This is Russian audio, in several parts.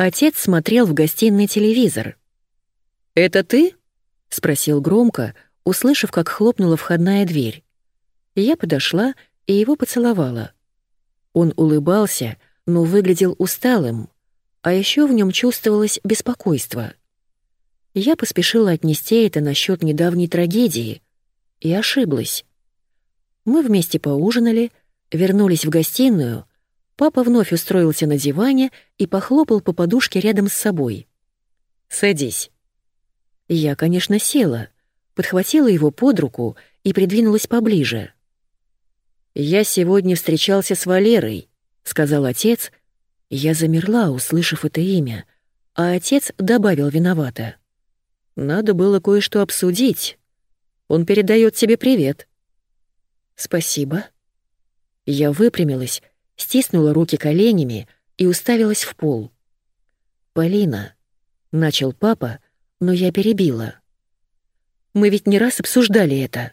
Отец смотрел в гостиной телевизор. «Это ты?» — спросил громко, услышав, как хлопнула входная дверь. Я подошла и его поцеловала. Он улыбался, но выглядел усталым, а еще в нем чувствовалось беспокойство. Я поспешила отнести это насчет недавней трагедии и ошиблась. Мы вместе поужинали, вернулись в гостиную, папа вновь устроился на диване и похлопал по подушке рядом с собой. «Садись». Я, конечно, села, подхватила его под руку и придвинулась поближе. «Я сегодня встречался с Валерой», — сказал отец. Я замерла, услышав это имя, а отец добавил виновато. «Надо было кое-что обсудить. Он передает тебе привет». «Спасибо». Я выпрямилась, стиснула руки коленями и уставилась в пол. «Полина», — начал папа, но я перебила. «Мы ведь не раз обсуждали это».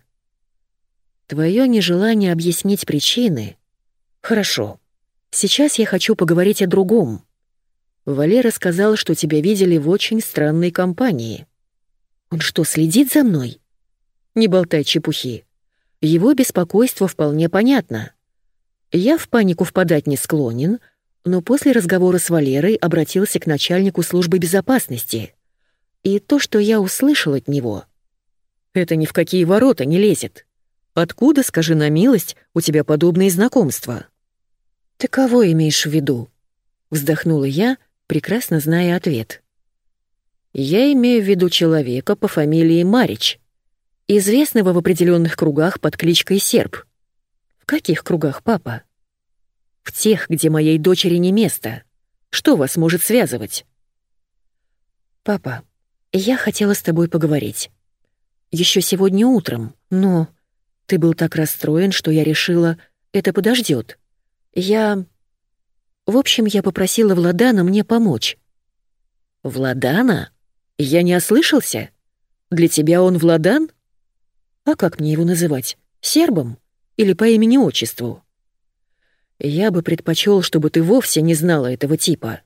Твое нежелание объяснить причины... Хорошо. Сейчас я хочу поговорить о другом. Валера сказал, что тебя видели в очень странной компании. Он что, следит за мной? Не болтай чепухи. Его беспокойство вполне понятно. Я в панику впадать не склонен, но после разговора с Валерой обратился к начальнику службы безопасности. И то, что я услышал от него, это ни в какие ворота не лезет. Откуда, скажи на милость, у тебя подобные знакомства?» «Ты кого имеешь в виду?» — вздохнула я, прекрасно зная ответ. «Я имею в виду человека по фамилии Марич, известного в определенных кругах под кличкой Серб. Каких кругах, папа?» «В тех, где моей дочери не место. Что вас может связывать?» «Папа, я хотела с тобой поговорить. Еще сегодня утром, но...» Ты был так расстроен, что я решила, это подождет. Я... В общем, я попросила Владана мне помочь. Владана? Я не ослышался? Для тебя он Владан? А как мне его называть? Сербом? Или по имени-отчеству? Я бы предпочел, чтобы ты вовсе не знала этого типа.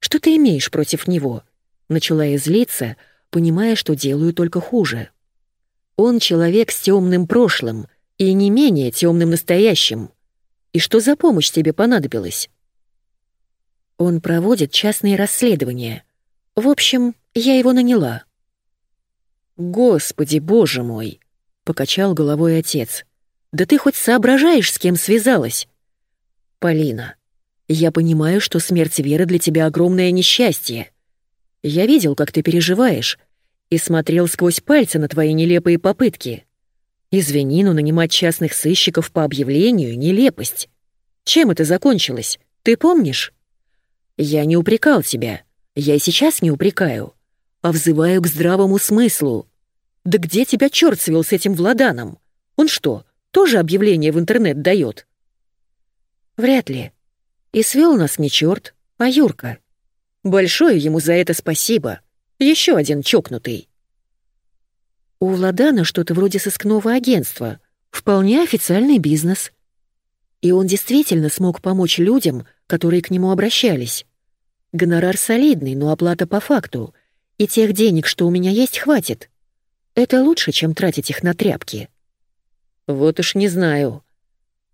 Что ты имеешь против него? Начала я злиться, понимая, что делаю только хуже. Он человек с темным прошлым и не менее темным настоящим. И что за помощь тебе понадобилась? Он проводит частные расследования. В общем, я его наняла. Господи, боже мой, покачал головой отец. Да ты хоть соображаешь, с кем связалась? Полина, я понимаю, что смерть Веры для тебя огромное несчастье. Я видел, как ты переживаешь, и смотрел сквозь пальцы на твои нелепые попытки. Извини, но нанимать частных сыщиков по объявлению — нелепость. Чем это закончилось, ты помнишь? Я не упрекал тебя, я и сейчас не упрекаю, а взываю к здравому смыслу. Да где тебя черт свел с этим Владаном? Он что, тоже объявление в интернет дает? Вряд ли. И свел нас не черт, а Юрка. Большое ему за это спасибо. Еще один чокнутый. У Владана что-то вроде сыскного агентства. Вполне официальный бизнес. И он действительно смог помочь людям, которые к нему обращались. Гонорар солидный, но оплата по факту. И тех денег, что у меня есть, хватит. Это лучше, чем тратить их на тряпки. Вот уж не знаю.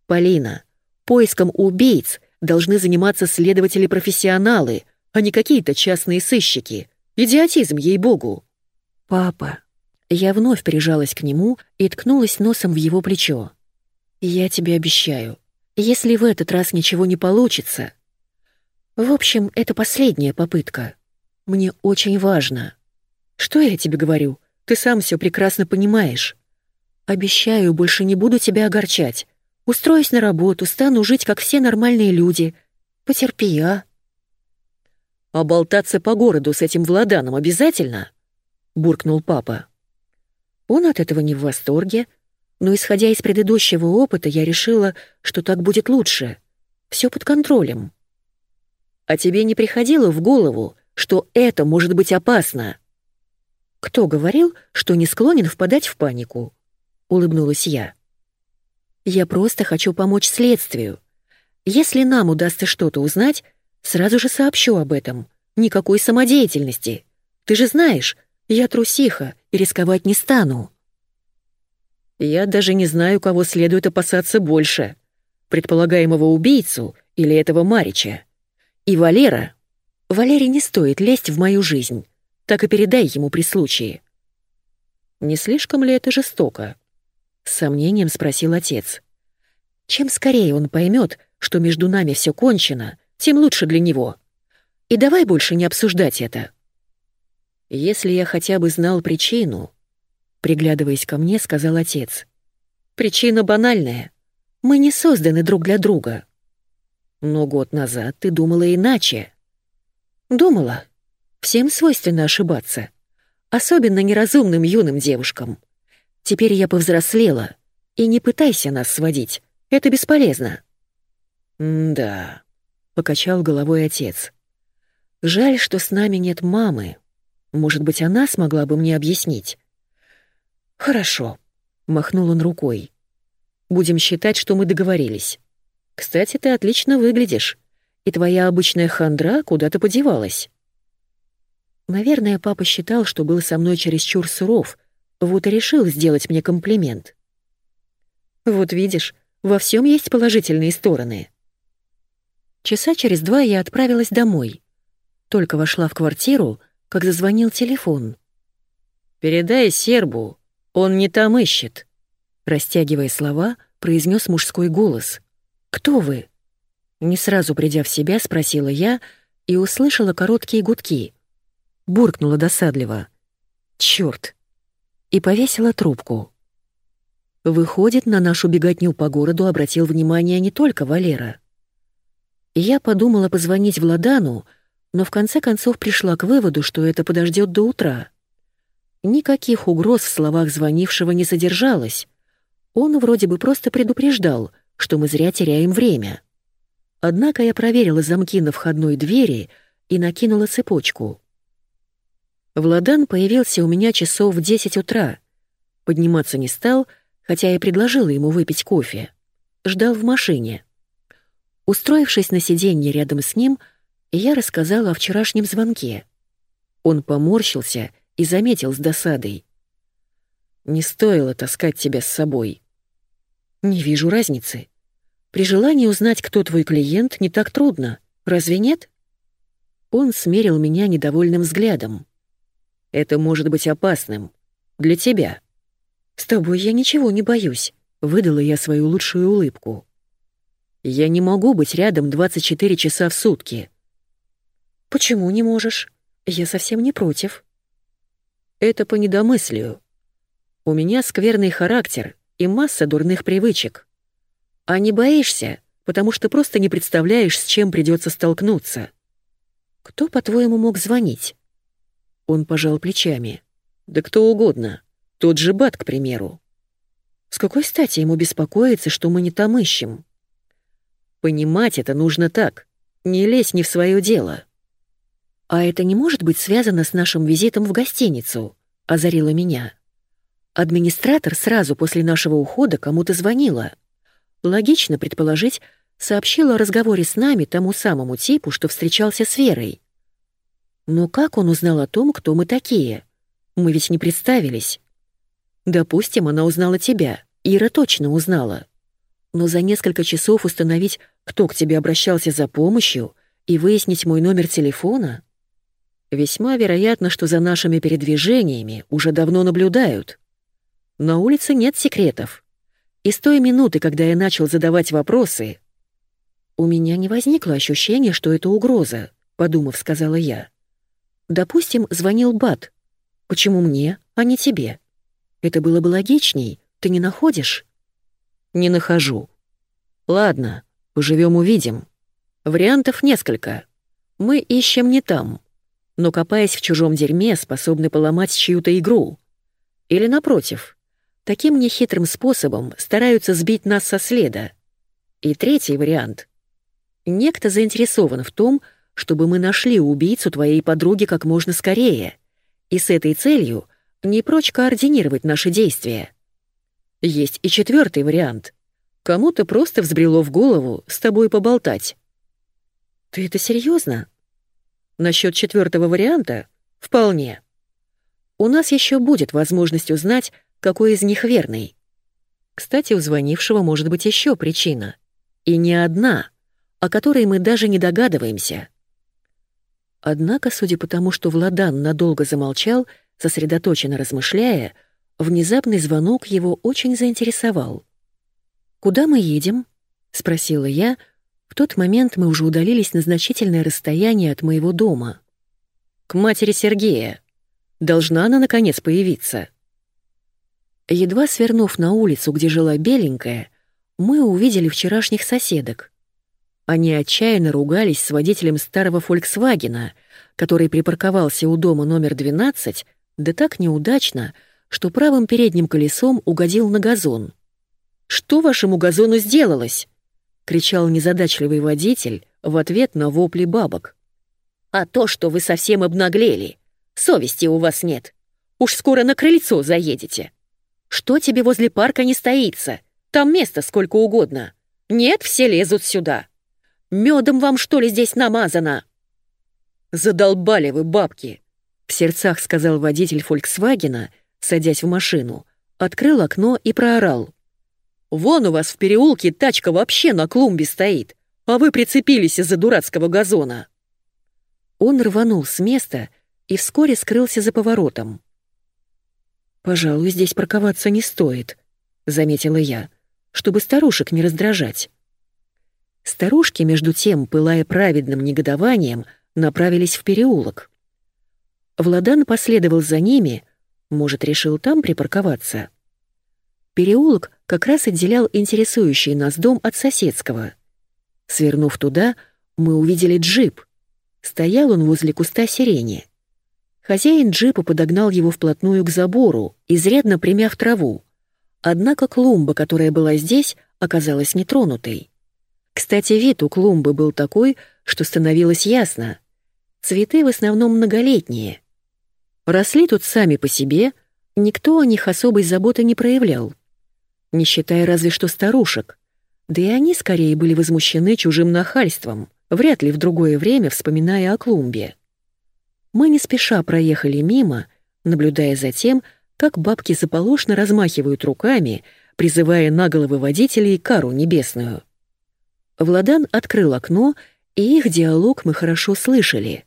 Полина, поиском убийц должны заниматься следователи-профессионалы, а не какие-то частные сыщики — Идиотизм, ей-богу!» «Папа!» Я вновь прижалась к нему и ткнулась носом в его плечо. «Я тебе обещаю, если в этот раз ничего не получится...» «В общем, это последняя попытка. Мне очень важно. Что я тебе говорю? Ты сам все прекрасно понимаешь. Обещаю, больше не буду тебя огорчать. Устроюсь на работу, стану жить, как все нормальные люди. Потерпи, а?» «А болтаться по городу с этим Владаном обязательно?» — буркнул папа. Он от этого не в восторге, но, исходя из предыдущего опыта, я решила, что так будет лучше. Все под контролем. «А тебе не приходило в голову, что это может быть опасно?» «Кто говорил, что не склонен впадать в панику?» — улыбнулась я. «Я просто хочу помочь следствию. Если нам удастся что-то узнать, Сразу же сообщу об этом. Никакой самодеятельности. Ты же знаешь, я трусиха и рисковать не стану. Я даже не знаю, кого следует опасаться больше. Предполагаемого убийцу или этого Марича. И Валера. Валере не стоит лезть в мою жизнь. Так и передай ему при случае. Не слишком ли это жестоко? С сомнением спросил отец. Чем скорее он поймет, что между нами все кончено, тем лучше для него. И давай больше не обсуждать это. Если я хотя бы знал причину, приглядываясь ко мне, сказал отец. Причина банальная. Мы не созданы друг для друга. Но год назад ты думала иначе. Думала. Всем свойственно ошибаться. Особенно неразумным юным девушкам. Теперь я повзрослела. И не пытайся нас сводить. Это бесполезно. «Да», — покачал головой отец. «Жаль, что с нами нет мамы. Может быть, она смогла бы мне объяснить?» «Хорошо», — махнул он рукой. «Будем считать, что мы договорились. Кстати, ты отлично выглядишь, и твоя обычная хандра куда-то подевалась». Наверное, папа считал, что был со мной чересчур суров, вот и решил сделать мне комплимент. «Вот видишь, во всем есть положительные стороны». Часа через два я отправилась домой. Только вошла в квартиру, как зазвонил телефон. «Передай сербу, он не там ищет», — растягивая слова, произнес мужской голос. «Кто вы?» Не сразу придя в себя, спросила я и услышала короткие гудки. Буркнула досадливо. «Чёрт!» И повесила трубку. Выходит, на нашу беготню по городу обратил внимание не только Валера. Я подумала позвонить Владану, но в конце концов пришла к выводу, что это подождет до утра. Никаких угроз в словах звонившего не содержалось. Он вроде бы просто предупреждал, что мы зря теряем время. Однако я проверила замки на входной двери и накинула цепочку. Владан появился у меня часов в 10 утра. Подниматься не стал, хотя я предложила ему выпить кофе. Ждал в машине. Устроившись на сиденье рядом с ним, я рассказала о вчерашнем звонке. Он поморщился и заметил с досадой. «Не стоило таскать тебя с собой». «Не вижу разницы. При желании узнать, кто твой клиент, не так трудно. Разве нет?» Он смерил меня недовольным взглядом. «Это может быть опасным. Для тебя». «С тобой я ничего не боюсь», — выдала я свою лучшую улыбку. Я не могу быть рядом 24 часа в сутки. Почему не можешь? Я совсем не против. Это по недомыслию. У меня скверный характер и масса дурных привычек. А не боишься, потому что просто не представляешь, с чем придется столкнуться. Кто, по-твоему, мог звонить? Он пожал плечами. Да кто угодно. Тот же Бат, к примеру. С какой стати ему беспокоиться, что мы не там ищем? Понимать это нужно так. Не лезь не в свое дело. А это не может быть связано с нашим визитом в гостиницу, озарила меня. Администратор сразу после нашего ухода кому-то звонила. Логично предположить, сообщила о разговоре с нами тому самому типу, что встречался с Верой. Но как он узнал о том, кто мы такие? Мы ведь не представились. Допустим, она узнала тебя. Ира точно узнала но за несколько часов установить, кто к тебе обращался за помощью, и выяснить мой номер телефона? Весьма вероятно, что за нашими передвижениями уже давно наблюдают. На улице нет секретов. И с той минуты, когда я начал задавать вопросы, у меня не возникло ощущения, что это угроза, подумав, сказала я. Допустим, звонил Бат. Почему мне, а не тебе? Это было бы логичней, ты не находишь? Не нахожу. Ладно, поживем увидим. Вариантов несколько. Мы ищем не там, но копаясь в чужом дерьме, способны поломать чью-то игру. Или напротив, таким нехитрым способом стараются сбить нас со следа. И третий вариант. Некто заинтересован в том, чтобы мы нашли убийцу твоей подруги как можно скорее, и с этой целью не прочь координировать наши действия. Есть и четвертый вариант. Кому-то просто взбрело в голову с тобой поболтать. Ты это серьезно? Насчет четвертого варианта? Вполне. У нас еще будет возможность узнать, какой из них верный. Кстати, у звонившего может быть еще причина. И не одна, о которой мы даже не догадываемся. Однако, судя по тому, что Владан надолго замолчал, сосредоточенно размышляя, внезапный звонок его очень заинтересовал. «Куда мы едем?» — спросила я. В тот момент мы уже удалились на значительное расстояние от моего дома. «К матери Сергея. Должна она, наконец, появиться». Едва свернув на улицу, где жила беленькая, мы увидели вчерашних соседок. Они отчаянно ругались с водителем старого «Фольксвагена», который припарковался у дома номер 12, да так неудачно, что правым передним колесом угодил на газон. «Что вашему газону сделалось?» — кричал незадачливый водитель в ответ на вопли бабок. «А то, что вы совсем обнаглели. Совести у вас нет. Уж скоро на крыльцо заедете. Что тебе возле парка не стоится? Там места сколько угодно. Нет, все лезут сюда. Медом вам что ли здесь намазано?» «Задолбали вы, бабки!» — в сердцах сказал водитель «Фольксвагена», садясь в машину, открыл окно и проорал. «Вон у вас в переулке тачка вообще на клумбе стоит, а вы прицепились из-за дурацкого газона». Он рванул с места и вскоре скрылся за поворотом. «Пожалуй, здесь парковаться не стоит», — заметила я, чтобы старушек не раздражать. Старушки, между тем, пылая праведным негодованием, направились в переулок. Владан последовал за ними, может, решил там припарковаться. Переулок как раз отделял интересующий нас дом от соседского. Свернув туда, мы увидели джип. Стоял он возле куста сирени. Хозяин джипа подогнал его вплотную к забору, изрядно примяв траву. Однако клумба, которая была здесь, оказалась нетронутой. Кстати, вид у клумбы был такой, что становилось ясно. Цветы в основном многолетние. Росли тут сами по себе, никто о них особой заботы не проявлял. Не считая разве что старушек. Да и они скорее были возмущены чужим нахальством, вряд ли в другое время вспоминая о клумбе. Мы не спеша проехали мимо, наблюдая за тем, как бабки заполошно размахивают руками, призывая на головы водителей кару небесную. Владан открыл окно, и их диалог мы хорошо слышали.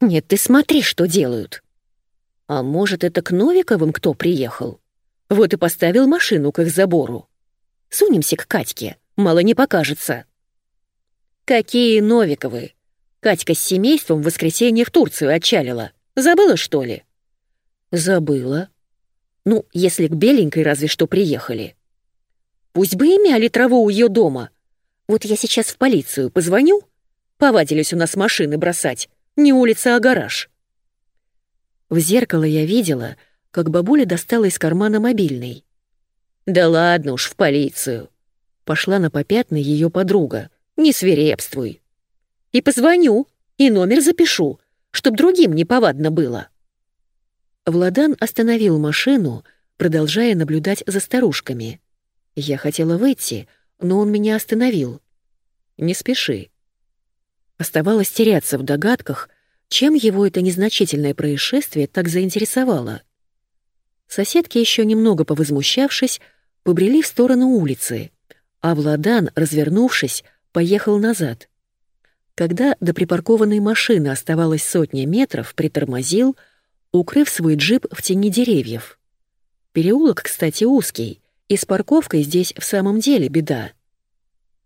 «Нет, ты смотри, что делают!» «А может, это к Новиковым кто приехал? Вот и поставил машину к их забору. Сунемся к Катьке, мало не покажется». «Какие Новиковы? Катька с семейством в воскресенье в Турцию отчалила. Забыла, что ли?» «Забыла. Ну, если к Беленькой разве что приехали. Пусть бы и мяли траву у ее дома. Вот я сейчас в полицию позвоню. Повадились у нас машины бросать. Не улица, а гараж». В зеркало я видела, как бабуля достала из кармана мобильный. «Да ладно уж, в полицию!» Пошла на попятный ее подруга. «Не свирепствуй!» И позвоню, и номер запишу, чтоб другим неповадно было». Владан остановил машину, продолжая наблюдать за старушками. Я хотела выйти, но он меня остановил. «Не спеши». Оставалось теряться в догадках, чем его это незначительное происшествие так заинтересовало. Соседки, еще немного повозмущавшись, побрели в сторону улицы, а Владан, развернувшись, поехал назад. Когда до припаркованной машины оставалось сотня метров, притормозил, укрыв свой джип в тени деревьев. Переулок, кстати, узкий, и с парковкой здесь в самом деле беда.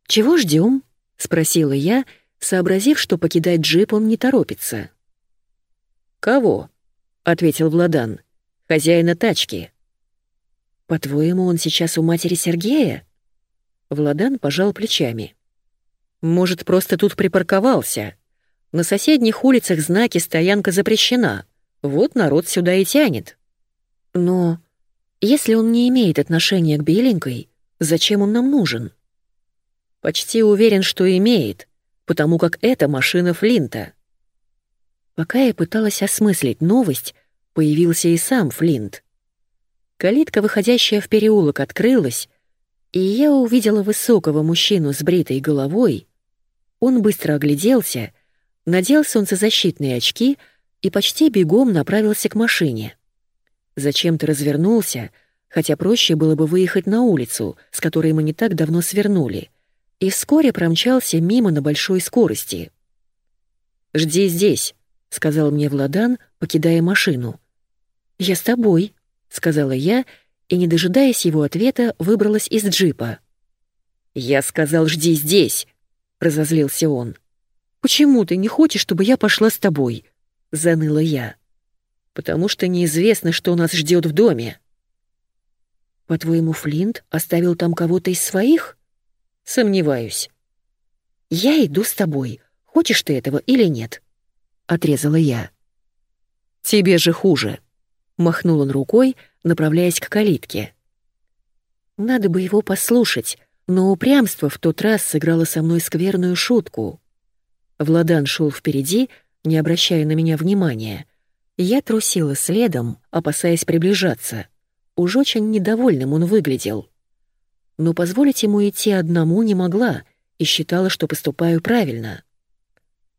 «Чего ждем? спросила я, сообразив, что покидать джип он не торопится. «Кого?» — ответил Владан. «Хозяина тачки». «По-твоему, он сейчас у матери Сергея?» Владан пожал плечами. Может, просто тут припарковался? На соседних улицах знаки «Стоянка запрещена». Вот народ сюда и тянет. Но если он не имеет отношения к Беленькой, зачем он нам нужен? Почти уверен, что имеет, потому как это машина Флинта. Пока я пыталась осмыслить новость, появился и сам Флинт. Калитка, выходящая в переулок, открылась, и я увидела высокого мужчину с бритой головой, Он быстро огляделся, надел солнцезащитные очки и почти бегом направился к машине. Зачем-то развернулся, хотя проще было бы выехать на улицу, с которой мы не так давно свернули, и вскоре промчался мимо на большой скорости. «Жди здесь», — сказал мне Владан, покидая машину. «Я с тобой», — сказала я, и, не дожидаясь его ответа, выбралась из джипа. «Я сказал, жди здесь», — разозлился он. «Почему ты не хочешь, чтобы я пошла с тобой?» — заныла я. «Потому что неизвестно, что нас ждет в доме». «По-твоему, Флинт оставил там кого-то из своих?» «Сомневаюсь». «Я иду с тобой, хочешь ты этого или нет?» — отрезала я. «Тебе же хуже», — махнул он рукой, направляясь к калитке. «Надо бы его послушать, но упрямство в тот раз сыграло со мной скверную шутку. Владан шел впереди, не обращая на меня внимания. Я трусила следом, опасаясь приближаться. Уж очень недовольным он выглядел. Но позволить ему идти одному не могла и считала, что поступаю правильно.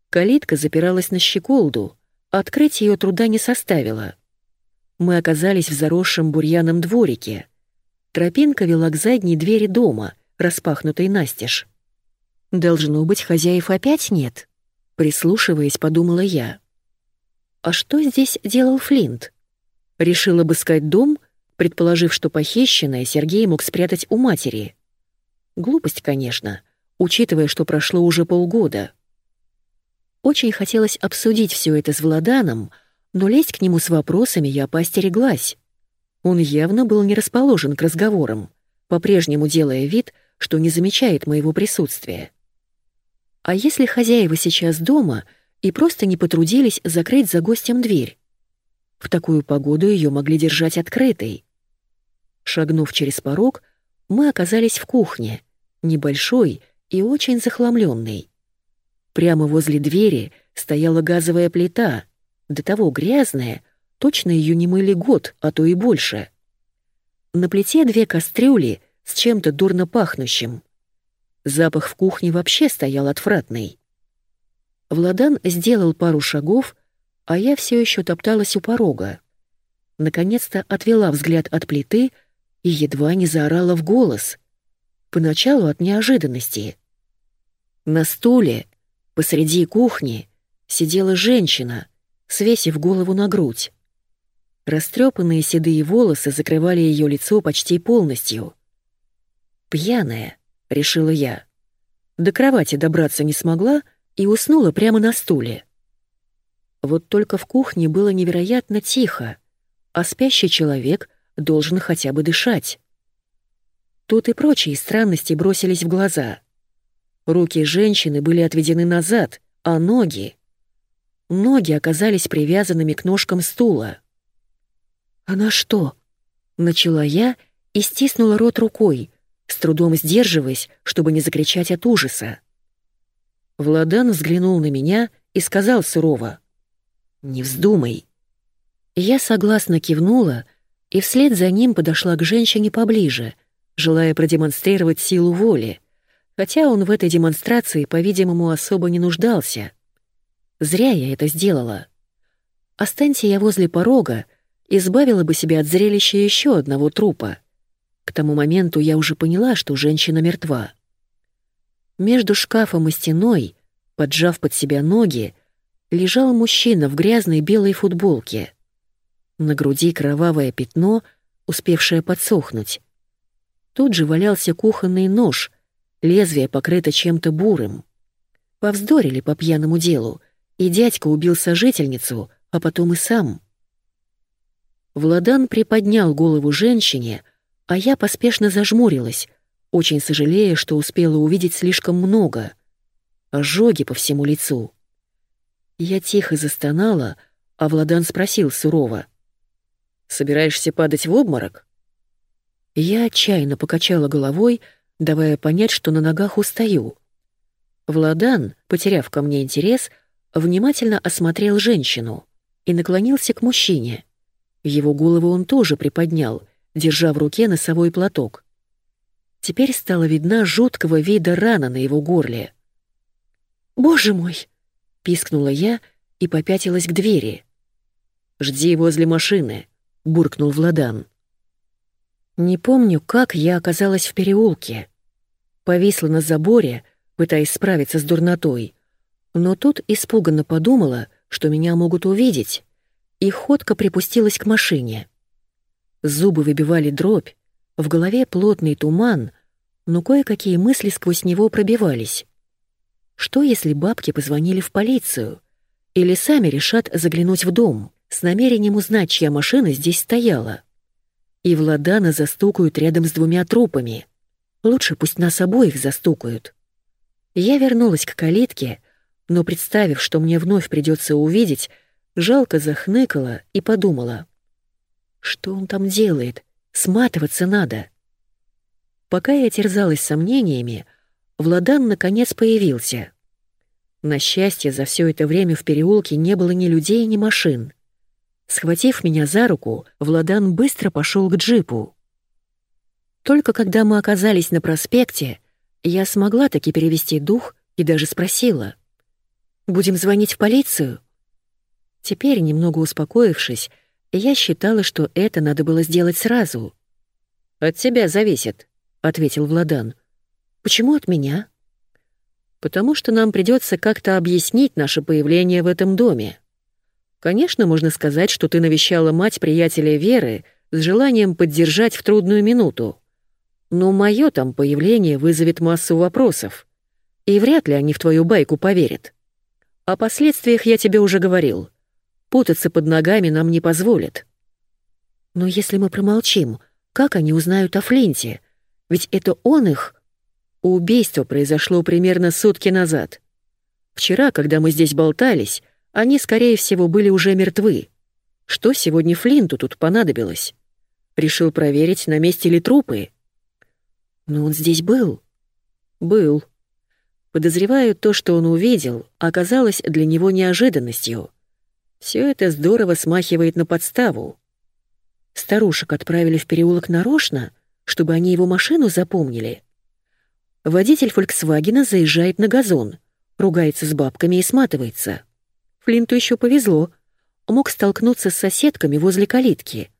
Калитка запиралась на щеколду, открыть ее труда не составило. Мы оказались в заросшем бурьяном дворике. Тропинка вела к задней двери дома, распахнутой настежь. «Должно быть, хозяев опять нет», — прислушиваясь, подумала я. «А что здесь делал Флинт?» Решил обыскать дом, предположив, что похищенное Сергей мог спрятать у матери. Глупость, конечно, учитывая, что прошло уже полгода. Очень хотелось обсудить все это с Владаном, но лезть к нему с вопросами я поостереглась. Он явно был не расположен к разговорам, по-прежнему делая вид, что не замечает моего присутствия. А если хозяева сейчас дома и просто не потрудились закрыть за гостем дверь? В такую погоду ее могли держать открытой. Шагнув через порог, мы оказались в кухне, небольшой и очень захламленной. Прямо возле двери стояла газовая плита, до того грязная, точно ее не мыли год, а то и больше. На плите две кастрюли с чем-то дурно пахнущим. Запах в кухне вообще стоял отвратный. Владан сделал пару шагов, а я все еще топталась у порога. Наконец-то отвела взгляд от плиты и едва не заорала в голос. Поначалу от неожиданности. На стуле Посреди кухни сидела женщина, свесив голову на грудь. Растрепанные седые волосы закрывали ее лицо почти полностью. «Пьяная», — решила я. До кровати добраться не смогла и уснула прямо на стуле. Вот только в кухне было невероятно тихо, а спящий человек должен хотя бы дышать. Тут и прочие странности бросились в глаза. Руки женщины были отведены назад, а ноги... Ноги оказались привязанными к ножкам стула. «Она что?» — начала я и стиснула рот рукой, с трудом сдерживаясь, чтобы не закричать от ужаса. Владан взглянул на меня и сказал сурово. «Не вздумай». Я согласно кивнула и вслед за ним подошла к женщине поближе, желая продемонстрировать силу воли — хотя он в этой демонстрации, по-видимому, особо не нуждался. Зря я это сделала. Останься я возле порога, избавила бы себя от зрелища еще одного трупа. К тому моменту я уже поняла, что женщина мертва. Между шкафом и стеной, поджав под себя ноги, лежал мужчина в грязной белой футболке. На груди кровавое пятно, успевшее подсохнуть. Тут же валялся кухонный нож, Лезвие покрыто чем-то бурым. Повздорили по пьяному делу, и дядька убил сожительницу, а потом и сам. Владан приподнял голову женщине, а я поспешно зажмурилась, очень сожалея, что успела увидеть слишком много. Ожоги по всему лицу. Я тихо застонала, а Владан спросил сурово. «Собираешься падать в обморок?» Я отчаянно покачала головой, давая понять, что на ногах устаю. Владан, потеряв ко мне интерес, внимательно осмотрел женщину и наклонился к мужчине. Его голову он тоже приподнял, держа в руке носовой платок. Теперь стала видна жуткого вида рана на его горле. «Боже мой!» — пискнула я и попятилась к двери. «Жди возле машины», — буркнул Владан. Не помню, как я оказалась в переулке. Повисла на заборе, пытаясь справиться с дурнотой. Но тут испуганно подумала, что меня могут увидеть, и ходка припустилась к машине. Зубы выбивали дробь, в голове плотный туман, но кое-какие мысли сквозь него пробивались. Что, если бабки позвонили в полицию? Или сами решат заглянуть в дом с намерением узнать, чья машина здесь стояла? И Владана застукают рядом с двумя трупами. Лучше пусть нас обоих застукают. Я вернулась к калитке, но, представив, что мне вновь придется увидеть, жалко захныкала и подумала. Что он там делает? Сматываться надо. Пока я терзалась сомнениями, Владан наконец появился. На счастье, за все это время в переулке не было ни людей, ни машин. Схватив меня за руку, Владан быстро пошел к джипу. Только когда мы оказались на проспекте, я смогла таки перевести дух и даже спросила. «Будем звонить в полицию?» Теперь, немного успокоившись, я считала, что это надо было сделать сразу. «От тебя зависит», — ответил Владан. «Почему от меня?» «Потому что нам придется как-то объяснить наше появление в этом доме. Конечно, можно сказать, что ты навещала мать приятеля Веры с желанием поддержать в трудную минуту. Но мое там появление вызовет массу вопросов, и вряд ли они в твою байку поверят. О последствиях я тебе уже говорил. Путаться под ногами нам не позволят. Но если мы промолчим, как они узнают о Флинте? Ведь это он их... Убийство произошло примерно сутки назад. Вчера, когда мы здесь болтались, они, скорее всего, были уже мертвы. Что сегодня Флинту тут понадобилось? Решил проверить, на месте ли трупы. Но он здесь был. Был. Подозреваю, то, что он увидел, оказалось для него неожиданностью. Все это здорово смахивает на подставу. Старушек отправили в переулок нарочно, чтобы они его машину запомнили. Водитель «Фольксвагена» заезжает на газон, ругается с бабками и сматывается. Флинту еще повезло. Мог столкнуться с соседками возле калитки.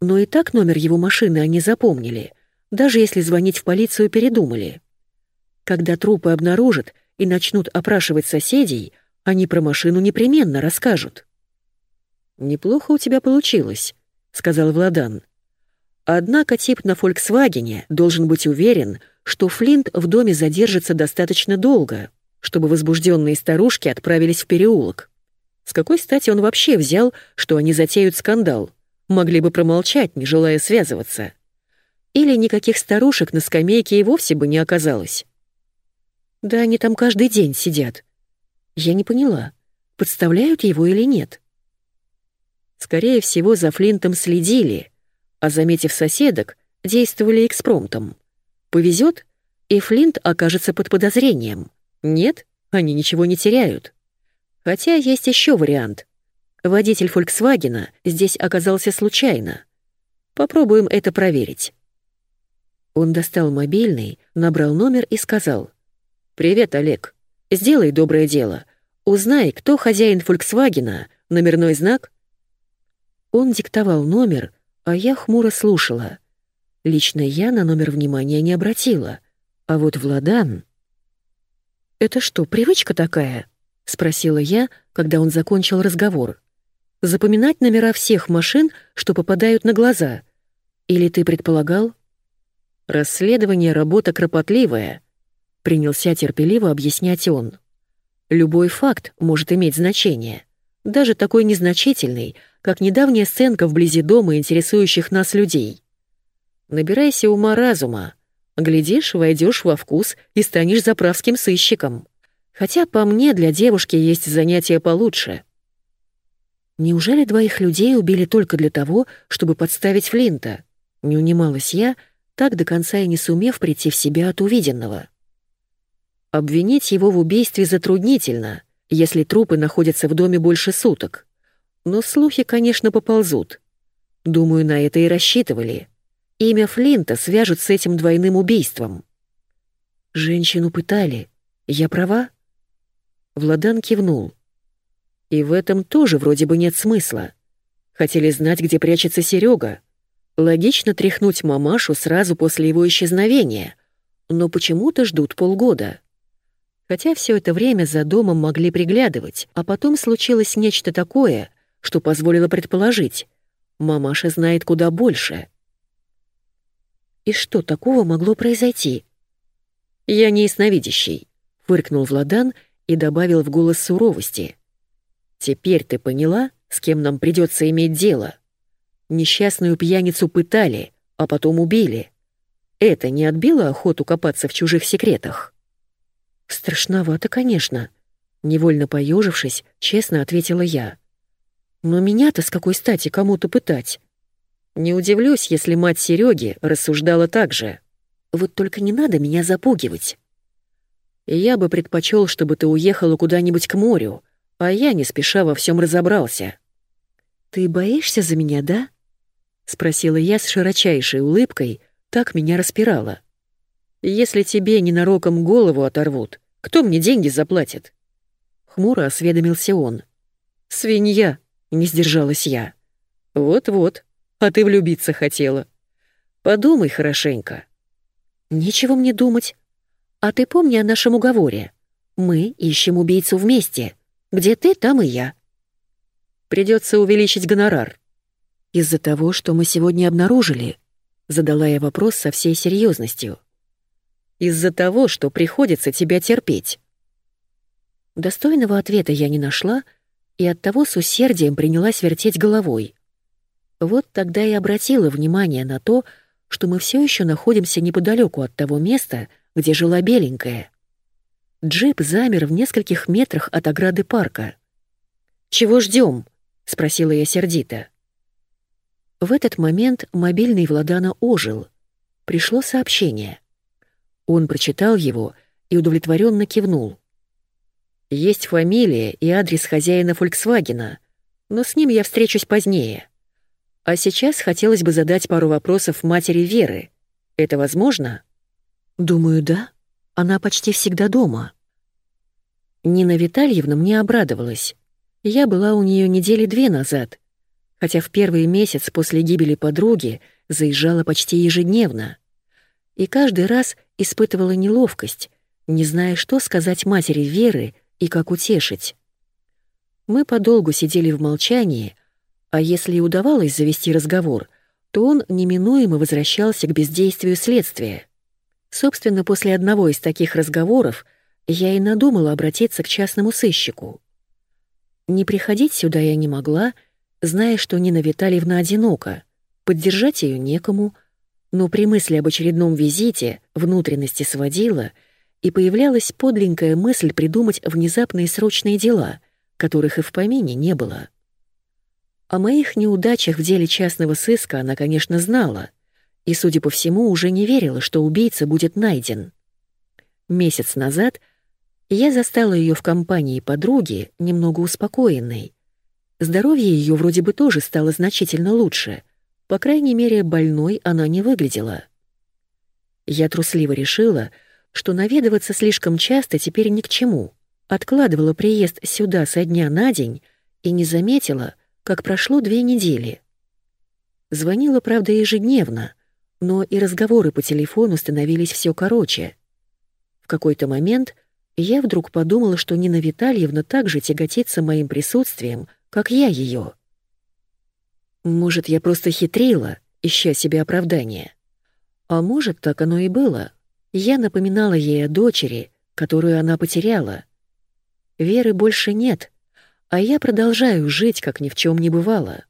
Но и так номер его машины они запомнили, даже если звонить в полицию передумали. Когда трупы обнаружат и начнут опрашивать соседей, они про машину непременно расскажут. «Неплохо у тебя получилось», — сказал Владан. «Однако тип на «Фольксвагене» должен быть уверен, что Флинт в доме задержится достаточно долго» чтобы возбужденные старушки отправились в переулок. С какой стати он вообще взял, что они затеют скандал? Могли бы промолчать, не желая связываться. Или никаких старушек на скамейке и вовсе бы не оказалось. Да они там каждый день сидят. Я не поняла, подставляют его или нет. Скорее всего, за Флинтом следили, а, заметив соседок, действовали экспромтом. Повезет, и Флинт окажется под подозрением — нет, они ничего не теряют. Хотя есть еще вариант. Водитель «Фольксвагена» здесь оказался случайно. Попробуем это проверить. Он достал мобильный, набрал номер и сказал. «Привет, Олег. Сделай доброе дело. Узнай, кто хозяин «Фольксвагена», номерной знак». Он диктовал номер, а я хмуро слушала. Лично я на номер внимания не обратила. А вот Владан... «Это что, привычка такая?» — спросила я, когда он закончил разговор. «Запоминать номера всех машин, что попадают на глаза. Или ты предполагал?» «Расследование — работа кропотливая», — принялся терпеливо объяснять он. «Любой факт может иметь значение, даже такой незначительный, как недавняя сценка вблизи дома интересующих нас людей. Набирайся ума-разума, Глядишь, войдешь во вкус и станешь заправским сыщиком. Хотя по мне для девушки есть занятия получше. Неужели двоих людей убили только для того, чтобы подставить Флинта? Не унималась я, так до конца и не сумев прийти в себя от увиденного. Обвинить его в убийстве затруднительно, если трупы находятся в доме больше суток. Но слухи, конечно, поползут. Думаю, на это и рассчитывали. Имя Флинта свяжут с этим двойным убийством. Женщину пытали. Я права? Владан кивнул. И в этом тоже вроде бы нет смысла. Хотели знать, где прячется Серега. Логично тряхнуть мамашу сразу после его исчезновения, но почему-то ждут полгода. Хотя все это время за домом могли приглядывать, а потом случилось нечто такое, что позволило предположить. Мамаша знает куда больше. И что такого могло произойти? «Я не ясновидящий», — фыркнул Владан и добавил в голос суровости. «Теперь ты поняла, с кем нам придется иметь дело? Несчастную пьяницу пытали, а потом убили. Это не отбило охоту копаться в чужих секретах?» «Страшновато, конечно», — невольно поежившись, честно ответила я. «Но меня-то с какой стати кому-то пытать?» «Не удивлюсь, если мать Сереги рассуждала так же. Вот только не надо меня запугивать. Я бы предпочел, чтобы ты уехала куда-нибудь к морю, а я не спеша во всем разобрался». «Ты боишься за меня, да?» — спросила я с широчайшей улыбкой, так меня распирало. Если тебе ненароком голову оторвут, кто мне деньги заплатит?» Хмуро осведомился он. «Свинья!» — не сдержалась я. «Вот-вот, а ты влюбиться хотела. Подумай хорошенько». «Нечего мне думать. А ты помни о нашем уговоре. Мы ищем убийцу вместе. Где ты, там и я». «Придется увеличить гонорар». «Из-за того, что мы сегодня обнаружили», — задала я вопрос со всей серьезностью из-за того, что приходится тебя терпеть». Достойного ответа я не нашла, и оттого с усердием принялась вертеть головой. Вот тогда и обратила внимание на то, что мы все еще находимся неподалеку от того места, где жила беленькая. Джип замер в нескольких метрах от ограды парка. «Чего ждем? спросила я сердито. В этот момент мобильный Владана ожил. Пришло сообщение — он прочитал его и удовлетворенно кивнул. «Есть фамилия и адрес хозяина «Фольксвагена», но с ним я встречусь позднее. А сейчас хотелось бы задать пару вопросов матери Веры. Это возможно?» «Думаю, да. Она почти всегда дома». Нина Витальевна мне обрадовалась. Я была у нее недели две назад, хотя в первый месяц после гибели подруги заезжала почти ежедневно. И каждый раз испытывала неловкость, не зная, что сказать матери Веры и как утешить. Мы подолгу сидели в молчании, а если и удавалось завести разговор, то он неминуемо возвращался к бездействию следствия. Собственно, после одного из таких разговоров я и надумала обратиться к частному сыщику. Не приходить сюда я не могла, зная, что Нина Витальевна одинока, поддержать ее некому — но при мысли об очередном визите внутренности сводила, и появлялась подленькая мысль придумать внезапные срочные дела, которых и в помине не было. О моих неудачах в деле частного сыска она, конечно, знала, и, судя по всему, уже не верила, что убийца будет найден. Месяц назад я застала ее в компании подруги, немного успокоенной. Здоровье ее вроде бы тоже стало значительно лучше — по крайней мере, больной она не выглядела. Я трусливо решила, что наведываться слишком часто теперь ни к чему. Откладывала приезд сюда со дня на день и не заметила, как прошло две недели. Звонила, правда, ежедневно, но и разговоры по телефону становились все короче. В какой-то момент я вдруг подумала, что Нина Витальевна также тяготится моим присутствием, как я ее. Может, я просто хитрила, ища себе оправдание. А может, так оно и было. Я напоминала ей о дочери, которую она потеряла. Веры больше нет, а я продолжаю жить, как ни в чем не бывало.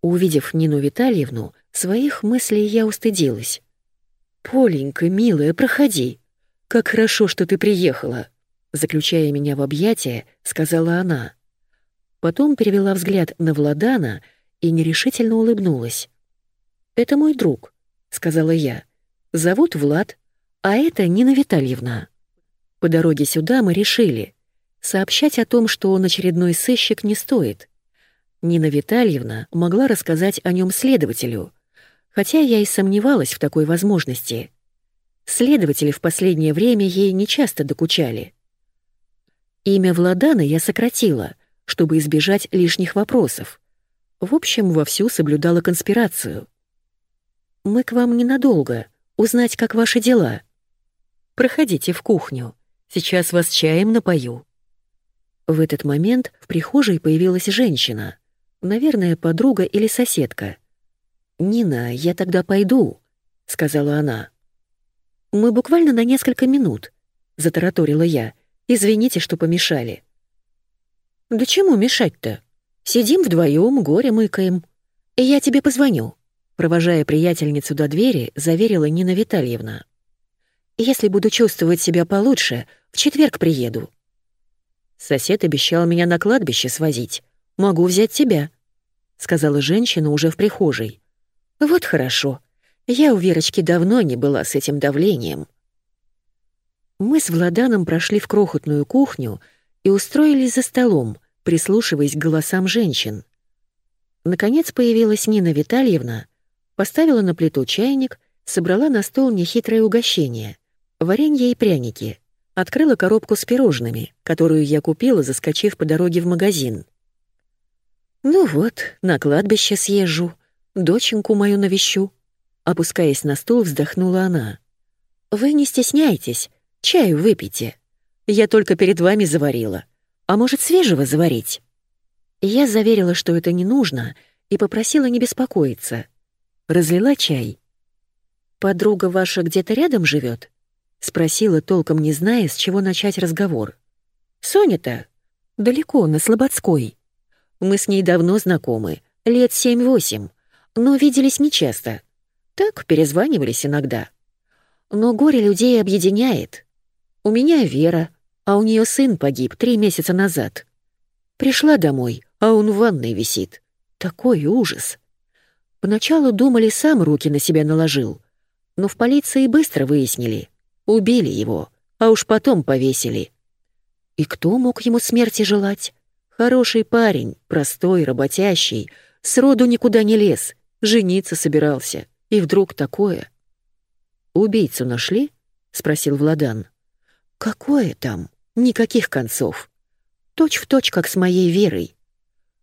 Увидев Нину Витальевну, своих мыслей я устыдилась. «Поленька, милая, проходи. Как хорошо, что ты приехала», — заключая меня в объятия, сказала она. Потом перевела взгляд на Владана — и нерешительно улыбнулась. «Это мой друг», — сказала я. «Зовут Влад, а это Нина Витальевна». По дороге сюда мы решили. Сообщать о том, что он очередной сыщик, не стоит. Нина Витальевна могла рассказать о нем следователю, хотя я и сомневалась в такой возможности. Следователи в последнее время ей нечасто докучали. Имя Владана я сократила, чтобы избежать лишних вопросов. В общем, вовсю соблюдала конспирацию. «Мы к вам ненадолго. Узнать, как ваши дела. Проходите в кухню. Сейчас вас чаем напою». В этот момент в прихожей появилась женщина. Наверное, подруга или соседка. «Нина, я тогда пойду», — сказала она. «Мы буквально на несколько минут», — затараторила я. «Извините, что помешали». «Да чему мешать-то? Сидим вдвоем, горе мыкаем. И я тебе позвоню», — провожая приятельницу до двери, заверила Нина Витальевна. «Если буду чувствовать себя получше, в четверг приеду». «Сосед обещал меня на кладбище свозить. Могу взять тебя», — сказала женщина уже в прихожей. «Вот хорошо. Я у Верочки давно не была с этим давлением». Мы с Владаном прошли в крохотную кухню и устроились за столом, прислушиваясь к голосам женщин. Наконец появилась Нина Витальевна, поставила на плиту чайник, собрала на стол нехитрое угощение — варенье и пряники, открыла коробку с пирожными, которую я купила, заскочив по дороге в магазин. «Ну вот, на кладбище съезжу, доченьку мою навещу», Опускаясь на стул, вздохнула она. «Вы не стесняйтесь, чаю выпейте. Я только перед вами заварила. А может, свежего заварить?» Я заверила, что это не нужно, и попросила не беспокоиться. Разлила чай. «Подруга ваша где-то рядом живет? Спросила, толком не зная, с чего начать разговор. «Соня-то? Далеко, на Слободской. Мы с ней давно знакомы, лет семь-восемь, но виделись нечасто. Так перезванивались иногда. Но горе людей объединяет. У меня Вера, а у нее сын погиб три месяца назад. Пришла домой, а он в ванной висит. Такой ужас. Поначалу думали, сам руки на себя наложил. Но в полиции быстро выяснили. Убили его, а уж потом повесили. И кто мог ему смерти желать? Хороший парень, простой, работящий, сроду никуда не лез, жениться собирался. И вдруг такое. «Убийцу нашли?» — спросил Владан. «Какое там? Никаких концов. Точь в точь, как с моей Верой.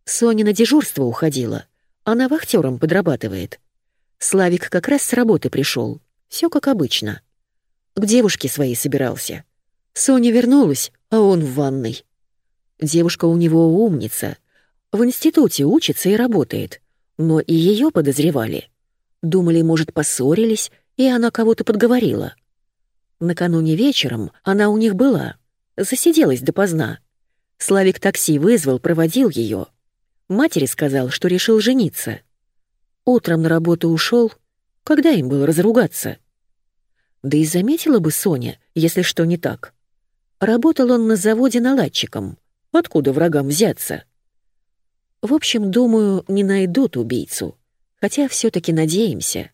Соня на дежурство уходила. Она вахтером подрабатывает. Славик как раз с работы пришел. Все как обычно. К девушке своей собирался. Соня вернулась, а он в ванной. Девушка у него умница. В институте учится и работает. Но и ее подозревали. Думали, может, поссорились, и она кого-то подговорила. Накануне вечером она у них была. Засиделась допоздна. Славик такси вызвал, проводил ее. Матери сказал, что решил жениться. Утром на работу ушел. Когда им было разругаться? Да и заметила бы Соня, если что не так. Работал он на заводе наладчиком. Откуда врагам взяться? В общем, думаю, не найдут убийцу. Хотя все таки надеемся.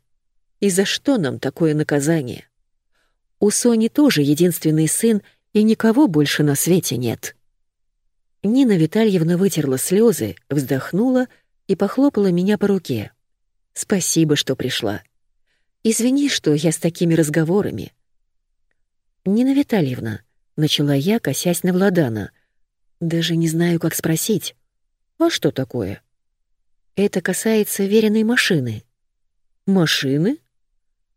И за что нам такое наказание? У Сони тоже единственный сын, и никого больше на свете нет. Нина Витальевна вытерла слезы, вздохнула и похлопала меня по руке. «Спасибо, что пришла. Извини, что я с такими разговорами». «Нина Витальевна», — начала я, косясь на Владана, — «даже не знаю, как спросить. А что такое?» Это касается веренной машины. Машины?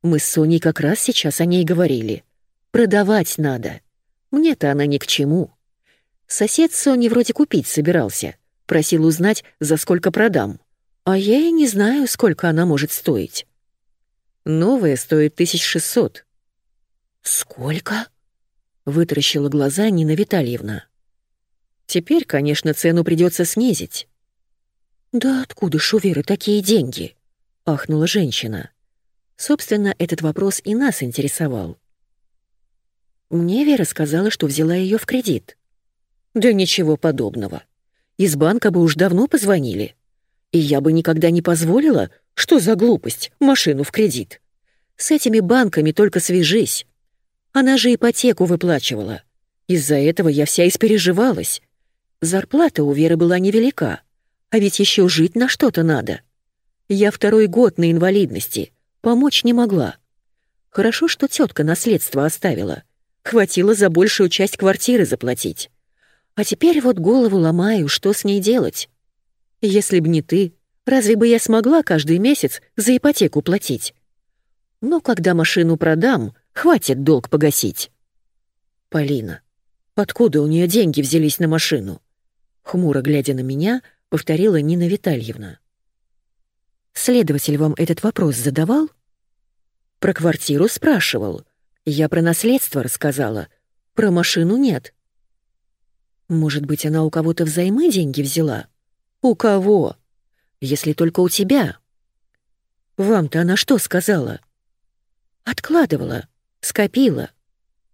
Мы с Соней как раз сейчас о ней говорили. Продавать надо. Мне-то она ни к чему. Сосед Сони вроде купить собирался. Просил узнать, за сколько продам. А я и не знаю, сколько она может стоить. Новая стоит 1600. Сколько? Вытаращила глаза Нина Витальевна. Теперь, конечно, цену придется снизить. «Да откуда ж у Веры такие деньги?» — ахнула женщина. Собственно, этот вопрос и нас интересовал. Мне Вера сказала, что взяла ее в кредит. Да ничего подобного. Из банка бы уж давно позвонили. И я бы никогда не позволила, что за глупость, машину в кредит. С этими банками только свяжись. Она же ипотеку выплачивала. Из-за этого я вся испереживалась. Зарплата у Веры была невелика. А ведь еще жить на что-то надо. Я второй год на инвалидности, помочь не могла. Хорошо, что тетка наследство оставила. Хватило за большую часть квартиры заплатить. А теперь вот голову ломаю, что с ней делать. Если б не ты, разве бы я смогла каждый месяц за ипотеку платить? Но когда машину продам, хватит долг погасить. Полина, откуда у нее деньги взялись на машину? Хмуро глядя на меня, повторила Нина Витальевна. Следователь вам этот вопрос задавал? Про квартиру спрашивал. Я про наследство рассказала. Про машину нет. Может быть, она у кого-то взаймы деньги взяла? У кого? Если только у тебя. Вам-то она что сказала? Откладывала, скопила.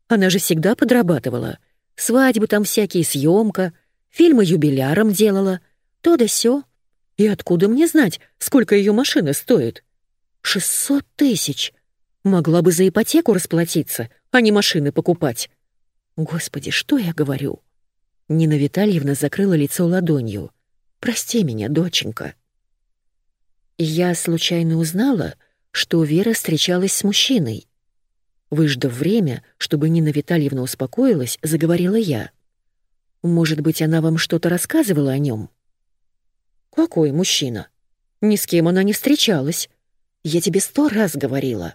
Она же всегда подрабатывала. Свадьбы там всякие, съемка, фильмы юбиляром делала, то да сё. И откуда мне знать, сколько ее машина стоит? Шестьсот тысяч. Могла бы за ипотеку расплатиться, а не машины покупать. Господи, что я говорю? Нина Витальевна закрыла лицо ладонью. «Прости меня, доченька». Я случайно узнала, что Вера встречалась с мужчиной. Выждав время, чтобы Нина Витальевна успокоилась, заговорила я. «Может быть, она вам что-то рассказывала о нем? «Какой мужчина? Ни с кем она не встречалась. Я тебе сто раз говорила.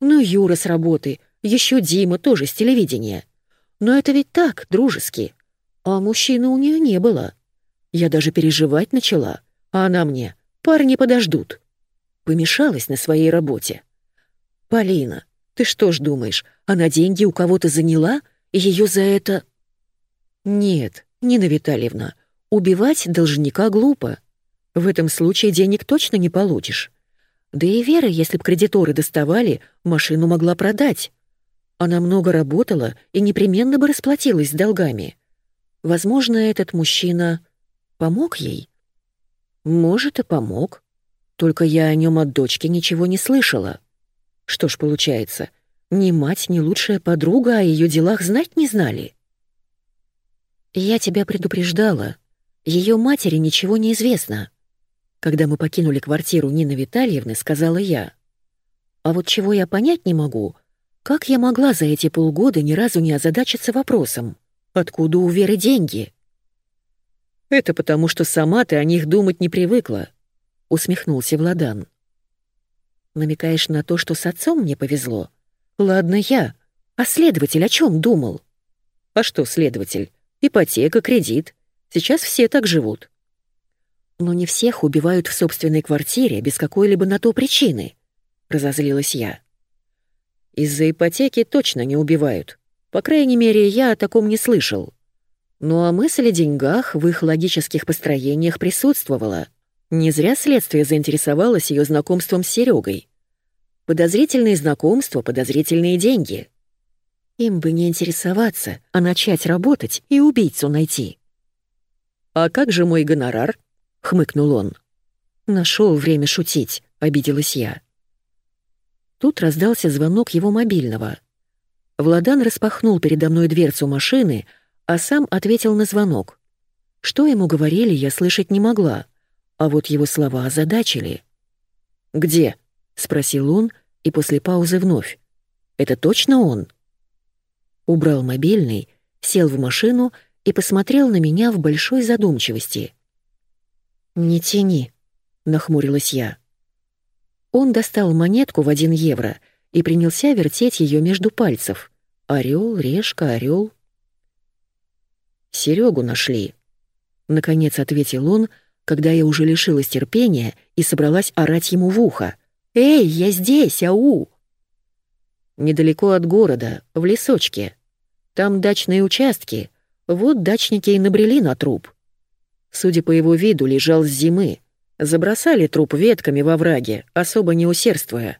Ну, Юра с работы, еще Дима тоже с телевидения. Но это ведь так, дружески. А мужчины у нее не было. Я даже переживать начала, а она мне «парни подождут». Помешалась на своей работе. «Полина, ты что ж думаешь, она деньги у кого-то заняла, и ее за это...» «Нет, Нина Витальевна, убивать должника глупо. В этом случае денег точно не получишь. Да и Вера, если б кредиторы доставали, машину могла продать. Она много работала и непременно бы расплатилась с долгами. Возможно, этот мужчина помог ей? Может, и помог. Только я о нем от дочки ничего не слышала. Что ж получается, ни мать, ни лучшая подруга о ее делах знать не знали. Я тебя предупреждала. Ее матери ничего не известно. Когда мы покинули квартиру Нины Витальевны, сказала я. А вот чего я понять не могу, как я могла за эти полгода ни разу не озадачиться вопросом, откуда у Веры деньги? Это потому, что сама ты о них думать не привыкла, усмехнулся Владан. Намекаешь на то, что с отцом мне повезло? Ладно, я. А следователь о чем думал? А что следователь? Ипотека, кредит. Сейчас все так живут. Но не всех убивают в собственной квартире без какой-либо на то причины, разозлилась я. Из-за ипотеки точно не убивают. По крайней мере, я о таком не слышал. Ну а мысль о деньгах в их логических построениях присутствовала. Не зря следствие заинтересовалось ее знакомством с Серегой. Подозрительные знакомства, подозрительные деньги. Им бы не интересоваться, а начать работать и убийцу найти. «А как же мой гонорар?» — хмыкнул он. Нашел время шутить», — обиделась я. Тут раздался звонок его мобильного. Владан распахнул передо мной дверцу машины, а сам ответил на звонок. Что ему говорили, я слышать не могла, а вот его слова озадачили. «Где?» — спросил он, и после паузы вновь. «Это точно он?» Убрал мобильный, сел в машину и посмотрел на меня в большой задумчивости. «Не тяни», — нахмурилась я. Он достал монетку в один евро и принялся вертеть ее между пальцев. Орел, решка, орел. Серегу нашли. Наконец ответил он, когда я уже лишилась терпения и собралась орать ему в ухо. «Эй, я здесь, ау!» Недалеко от города, в лесочке. Там дачные участки. Вот дачники и набрели на труп. Судя по его виду, лежал с зимы. Забросали труп ветками во враге, особо не усердствуя.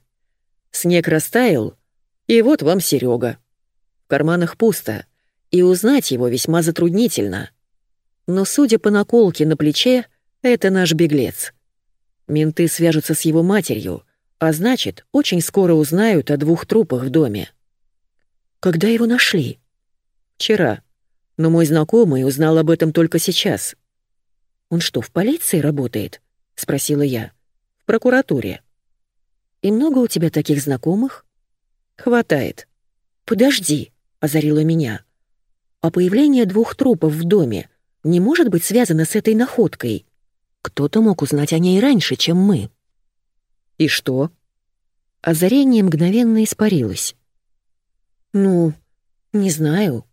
Снег растаял, и вот вам Серега. В карманах пусто, и узнать его весьма затруднительно. Но, судя по наколке на плече, это наш беглец. Менты свяжутся с его матерью, а значит, очень скоро узнают о двух трупах в доме. Когда его нашли? Вчера. Но мой знакомый узнал об этом только сейчас. Он что, в полиции работает? — спросила я. «В прокуратуре». «И много у тебя таких знакомых?» «Хватает». «Подожди», — озарила меня. А появление двух трупов в доме не может быть связано с этой находкой. Кто-то мог узнать о ней раньше, чем мы. И что? Озарение мгновенно испарилось. Ну, не знаю.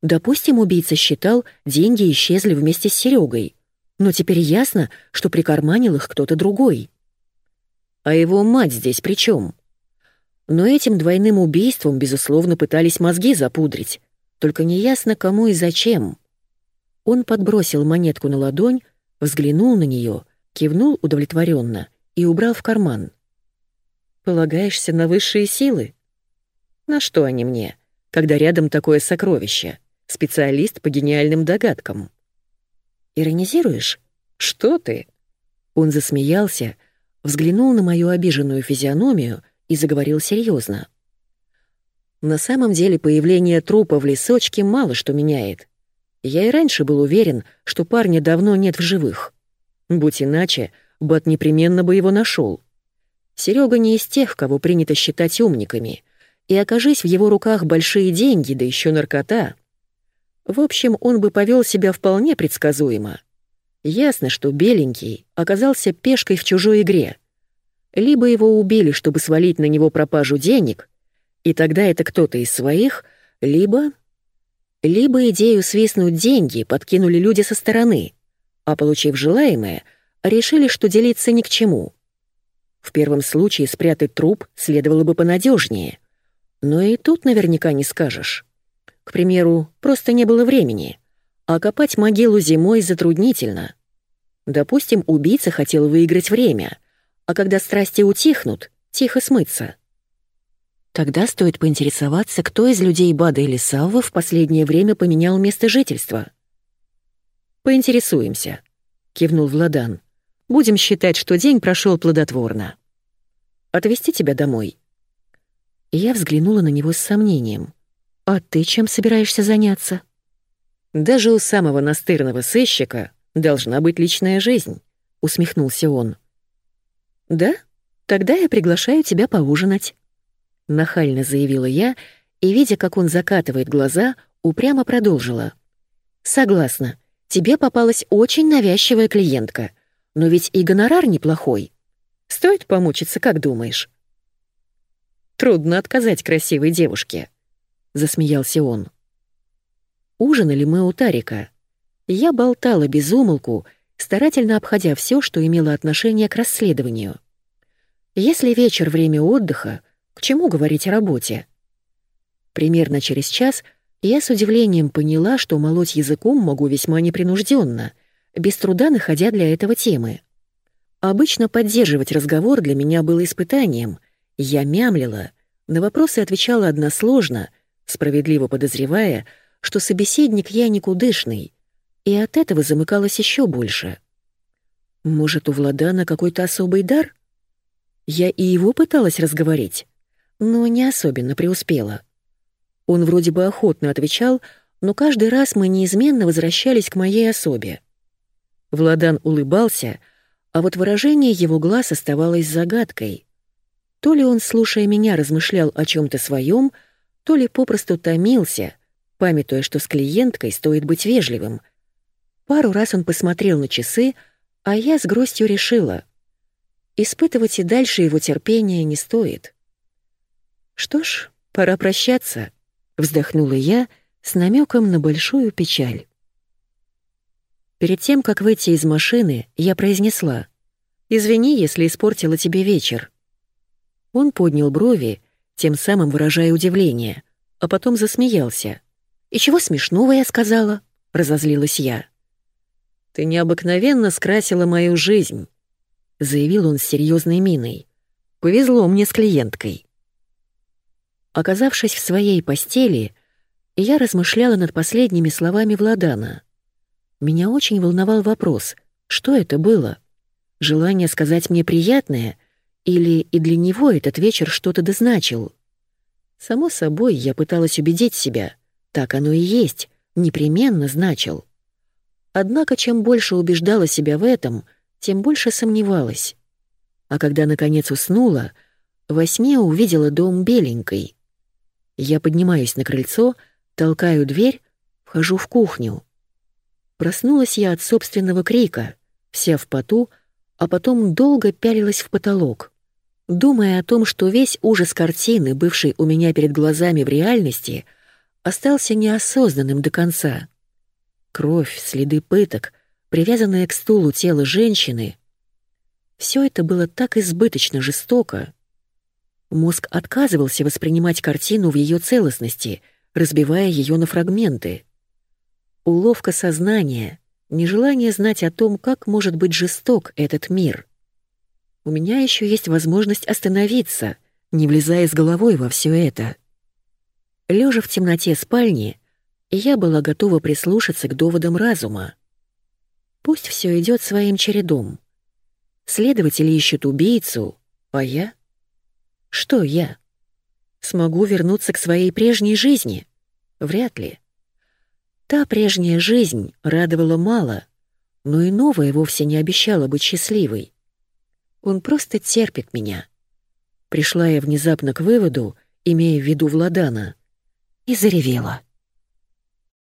Допустим, убийца считал, деньги исчезли вместе с Серегой. Но теперь ясно, что прикарманил их кто-то другой. А его мать здесь при чем? Но этим двойным убийством, безусловно, пытались мозги запудрить. Только неясно, кому и зачем. Он подбросил монетку на ладонь, взглянул на нее, кивнул удовлетворенно и убрал в карман. «Полагаешься на высшие силы? На что они мне, когда рядом такое сокровище? Специалист по гениальным догадкам». «Иронизируешь?» «Что ты?» Он засмеялся, взглянул на мою обиженную физиономию и заговорил серьезно. На самом деле появление трупа в лесочке мало что меняет. Я и раньше был уверен, что парня давно нет в живых. Будь иначе, Бат непременно бы его нашел. Серега не из тех, кого принято считать умниками, и окажись в его руках большие деньги, да еще наркота. В общем, он бы повел себя вполне предсказуемо. Ясно, что беленький оказался пешкой в чужой игре. Либо его убили, чтобы свалить на него пропажу денег, и тогда это кто-то из своих, либо... Либо идею свистнуть деньги подкинули люди со стороны, а, получив желаемое, решили, что делиться ни к чему. В первом случае спрятать труп следовало бы понадежнее, но и тут наверняка не скажешь. К примеру, просто не было времени, а копать могилу зимой затруднительно. Допустим, убийца хотел выиграть время, а когда страсти утихнут, тихо смыться — Тогда стоит поинтересоваться, кто из людей Бада или Саввы в последнее время поменял место жительства. «Поинтересуемся», — кивнул Владан. «Будем считать, что день прошел плодотворно. Отвезти тебя домой». Я взглянула на него с сомнением. «А ты чем собираешься заняться?» «Даже у самого настырного сыщика должна быть личная жизнь», — усмехнулся он. «Да? Тогда я приглашаю тебя поужинать». — нахально заявила я, и, видя, как он закатывает глаза, упрямо продолжила. «Согласна, тебе попалась очень навязчивая клиентка, но ведь и гонорар неплохой. Стоит помучиться, как думаешь?» «Трудно отказать красивой девушке», — засмеялся он. Ужинали мы у Тарика. Я болтала без умолку, старательно обходя все, что имело отношение к расследованию. Если вечер — время отдыха, к чему говорить о работе? Примерно через час я с удивлением поняла, что молоть языком могу весьма непринужденно, без труда находя для этого темы. Обычно поддерживать разговор для меня было испытанием. Я мямлила, на вопросы отвечала односложно, справедливо подозревая, что собеседник я никудышный, и от этого замыкалась еще больше. Может, у Владана какой-то особый дар? Я и его пыталась разговорить но не особенно преуспела. Он вроде бы охотно отвечал, но каждый раз мы неизменно возвращались к моей особе. Владан улыбался, а вот выражение его глаз оставалось загадкой. То ли он, слушая меня, размышлял о чем то своем, то ли попросту томился, памятуя, что с клиенткой стоит быть вежливым. Пару раз он посмотрел на часы, а я с грустью решила. Испытывать и дальше его терпения не стоит. «Что ж, пора прощаться», — вздохнула я с намеком на большую печаль. Перед тем, как выйти из машины, я произнесла «Извини, если испортила тебе вечер». Он поднял брови, тем самым выражая удивление, а потом засмеялся. «И чего смешного я сказала?» — разозлилась я. «Ты необыкновенно скрасила мою жизнь», — заявил он с серьезной миной. «Повезло мне с клиенткой». Оказавшись в своей постели, я размышляла над последними словами Владана. Меня очень волновал вопрос, что это было? Желание сказать мне приятное или и для него этот вечер что-то дозначил? Само собой, я пыталась убедить себя, так оно и есть, непременно значил. Однако, чем больше убеждала себя в этом, тем больше сомневалась. А когда, наконец, уснула, во сне увидела дом беленькой. Я поднимаюсь на крыльцо, толкаю дверь, вхожу в кухню. Проснулась я от собственного крика, вся в поту, а потом долго пялилась в потолок, думая о том, что весь ужас картины, бывший у меня перед глазами в реальности, остался неосознанным до конца. Кровь, следы пыток, привязанное к стулу тело женщины — все это было так избыточно жестоко. Мозг отказывался воспринимать картину в ее целостности, разбивая ее на фрагменты. Уловка сознания, нежелание знать о том, как может быть жесток этот мир. У меня еще есть возможность остановиться, не влезая с головой во все это. Лежа в темноте спальни, я была готова прислушаться к доводам разума. Пусть все идет своим чередом. Следователи ищут убийцу, а я? Что я? Смогу вернуться к своей прежней жизни? Вряд ли. Та прежняя жизнь радовала мало, но и новая вовсе не обещала быть счастливой. Он просто терпит меня. Пришла я внезапно к выводу, имея в виду Владана, и заревела.